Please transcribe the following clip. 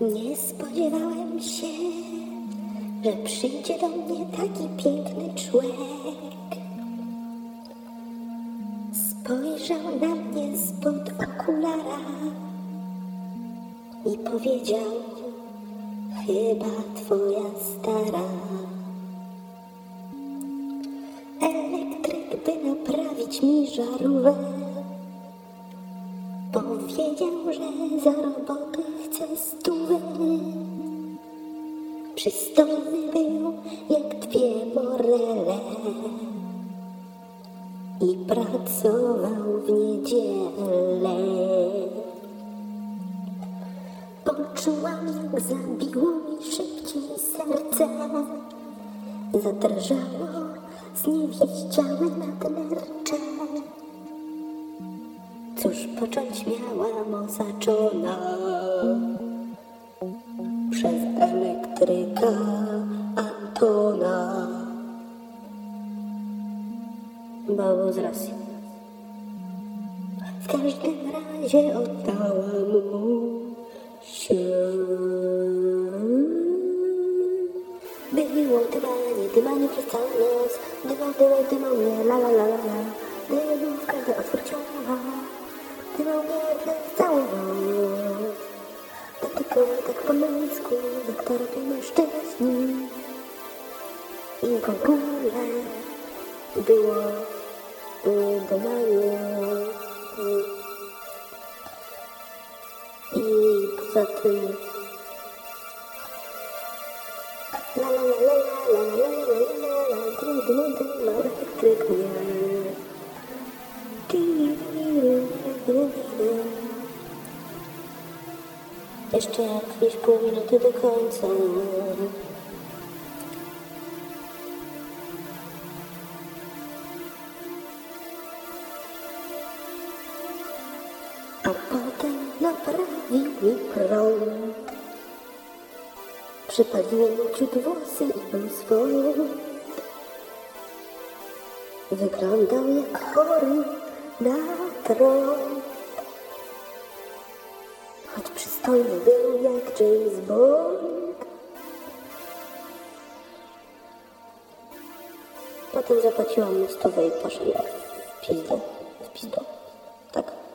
Nie spodziewałem się, że przyjdzie do mnie taki piękny człowiek. Spojrzał na mnie spod okulara i powiedział, chyba twoja stara. Naprawić mi żarówkę. Powiedział, że za robotę chce stówę. Przystojny był jak dwie morele i pracował w niedzielę. Poczułam, jak zabiło mi szybciej serce. Zadrżało, Znieść ciała nad. Cóż począć miałam osaczona przez elektryka Antona. Mało z racji. W każdym razie oddałam mu Było dymanie, dymanie przez cały noc. Dymał, dymał, dymał mnie, la la la la la. Dymał w każdy otwór ciała. Dymał mnie przez całą noc. Dotykał tak po męsku, jak to robią mężczyźni. I w ogóle było y, dymanie. I poza tym Ještě jak víš půl minuty do konce. A potom napravím prout. Mu ciut włosy i był swój. Wyglądał jak chory na tron. Choć przystojny był jak James Bond. Potem zapłaciłam mu i poszedł w pizdę. W pizdę. Tak.